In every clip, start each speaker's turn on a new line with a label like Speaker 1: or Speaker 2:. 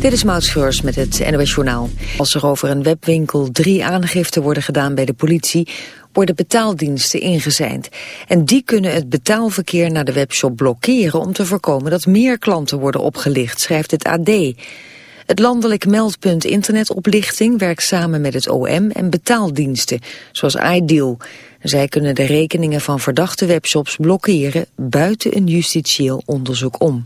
Speaker 1: Dit is Maud met het NOS Journaal. Als er over een webwinkel drie aangiften worden gedaan bij de politie... worden betaaldiensten ingezijnd. En die kunnen het betaalverkeer naar de webshop blokkeren... om te voorkomen dat meer klanten worden opgelicht, schrijft het AD. Het landelijk meldpunt internetoplichting werkt samen met het OM en betaaldiensten, zoals iDeal. Zij kunnen de rekeningen van verdachte webshops blokkeren buiten een justitieel onderzoek om.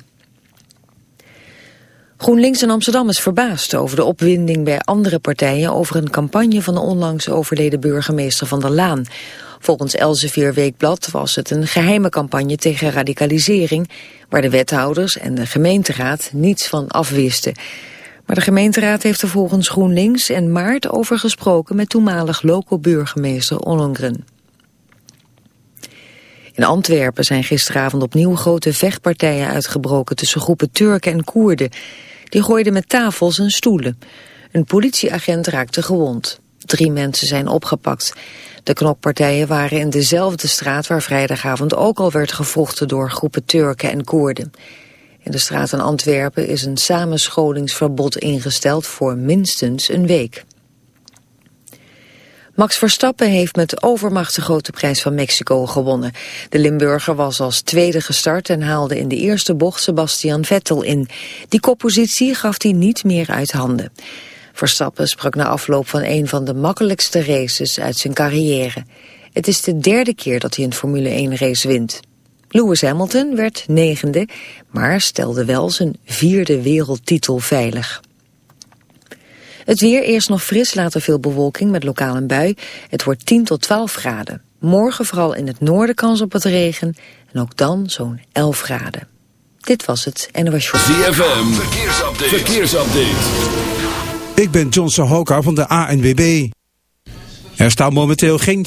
Speaker 1: GroenLinks in Amsterdam is verbaasd over de opwinding bij andere partijen over een campagne van de onlangs overleden burgemeester Van der Laan. Volgens Elsevier Weekblad was het een geheime campagne tegen radicalisering, waar de wethouders en de gemeenteraad niets van afwisten. Maar de gemeenteraad heeft er volgens GroenLinks en Maart over gesproken met toenmalig local burgemeester Ollongren. In Antwerpen zijn gisteravond opnieuw grote vechtpartijen uitgebroken tussen groepen Turken en Koerden. Die gooiden met tafels en stoelen. Een politieagent raakte gewond. Drie mensen zijn opgepakt. De knokpartijen waren in dezelfde straat waar vrijdagavond ook al werd gevochten door groepen Turken en Koerden. In de straat in Antwerpen is een samenscholingsverbod ingesteld voor minstens een week. Max Verstappen heeft met overmacht de grote prijs van Mexico gewonnen. De Limburger was als tweede gestart en haalde in de eerste bocht Sebastian Vettel in. Die koppositie gaf hij niet meer uit handen. Verstappen sprak na afloop van een van de makkelijkste races uit zijn carrière. Het is de derde keer dat hij een Formule 1 race wint. Lewis Hamilton werd negende, maar stelde wel zijn vierde wereldtitel veilig. Het weer eerst nog fris, later veel bewolking met lokaal een bui. Het wordt 10 tot 12 graden. Morgen vooral in het noorden kans op het regen. En ook dan zo'n 11 graden. Dit was het en er was
Speaker 2: ZFM, verkeersupdate. verkeersupdate.
Speaker 3: Ik ben John Sohoka van de ANWB. Er staat momenteel geen...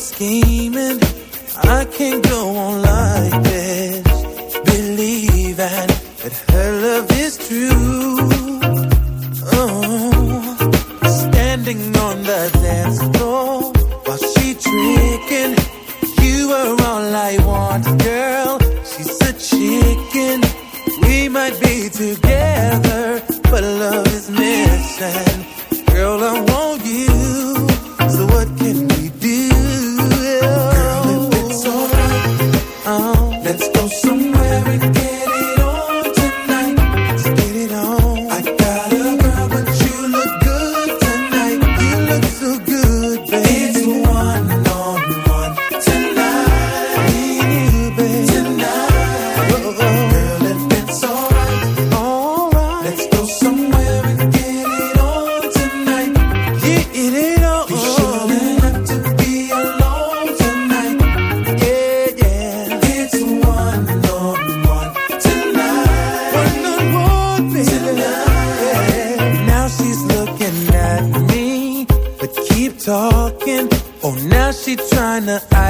Speaker 2: scheming. I can't go on like this. Believing that her love is true. Oh, standing on the dance floor while she tricking. You are all I want, girl. She's a chicken. We might be together, but love is missing. Girl, I want you. the eye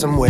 Speaker 4: Somewhere.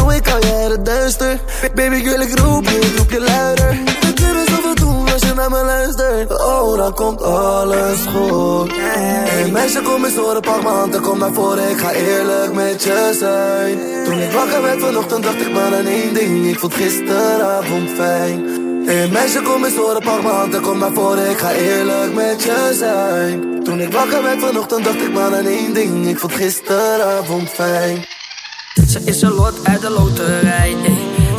Speaker 5: het. Baby, ik wil ik roep je, je luider. Kunnen zoveel doen als je naar me luistert. Oh, dan komt alles goed. Hey meisje, kom eens horen, pak m'n hand en kom naar voren. Ik ga eerlijk met je zijn. Toen ik wakker werd vanochtend, dacht ik maar aan één ding. Ik vond gisteravond fijn. Hey meisje, kom eens horen, pak m'n hand en kom naar voren. Ik ga eerlijk met je zijn. Toen ik wakker werd vanochtend, dacht ik maar aan één ding. Ik vond gisteravond fijn.
Speaker 4: Ze is een lot uit de loterij. ey.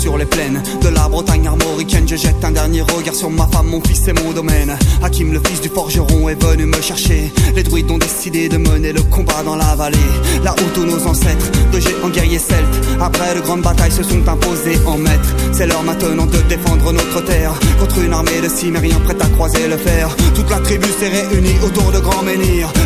Speaker 6: Sur les plaines de la Bretagne armoricaine. Je jette un dernier regard sur ma femme, mon fils et mon domaine. Hakim, le fils du forgeron, est venu me chercher. Les druides ont décidé de mener le combat dans la vallée. Là où tous nos ancêtres, de géants guerriers celtes, après de grandes batailles se sont imposés en maîtres. C'est l'heure maintenant de défendre notre terre contre une armée de cimériens prête à croiser le fer. Toute la tribu s'est réunie autour de grands menhirs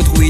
Speaker 6: retrouver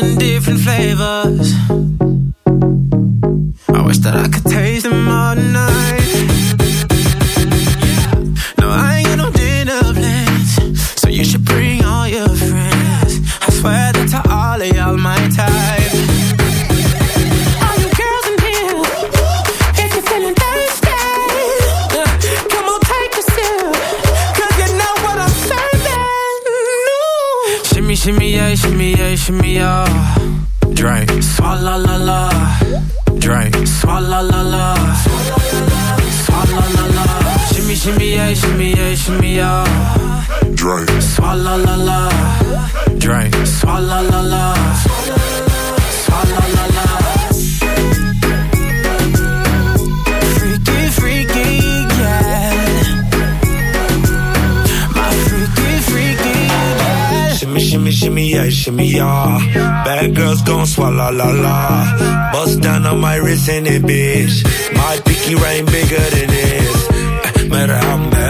Speaker 7: thousand different flavors. I wish that I could taste them all night. Shimmy, yeah, shimmy, yeah, shimmy, yeah. Drink. Swalla la la. Drink. Swalla la la. Swalla la la. Freaky, freaky, yeah. My freaky, freaky, yeah.
Speaker 8: Shimmy, shimmy, shimmy, yeah, shimmy, yeah. Bad girls gon' swallow la la. Bust down on my wrist and it, bitch. My pinky ring bigger than this. Eh, Matter how I'm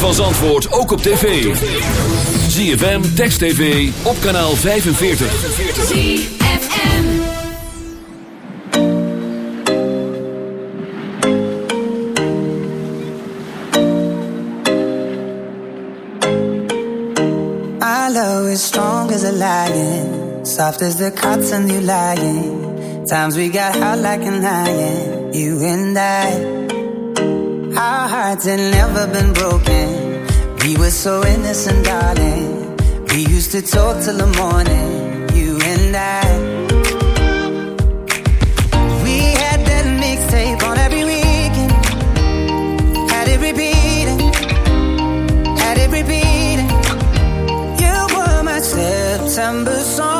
Speaker 9: van Zandvoort ook op tv. ZFM, Text TV, op kanaal 45.
Speaker 10: ZFM
Speaker 11: I love is strong as a lion Soft as the cotton you lying Times we got hot like an iron You and I Our hearts had never been broken. We were so innocent, darling. We used to talk till the morning, you and I. We had that mixtape on every weekend. Had it repeating. Had it repeating. You were my September song.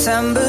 Speaker 11: September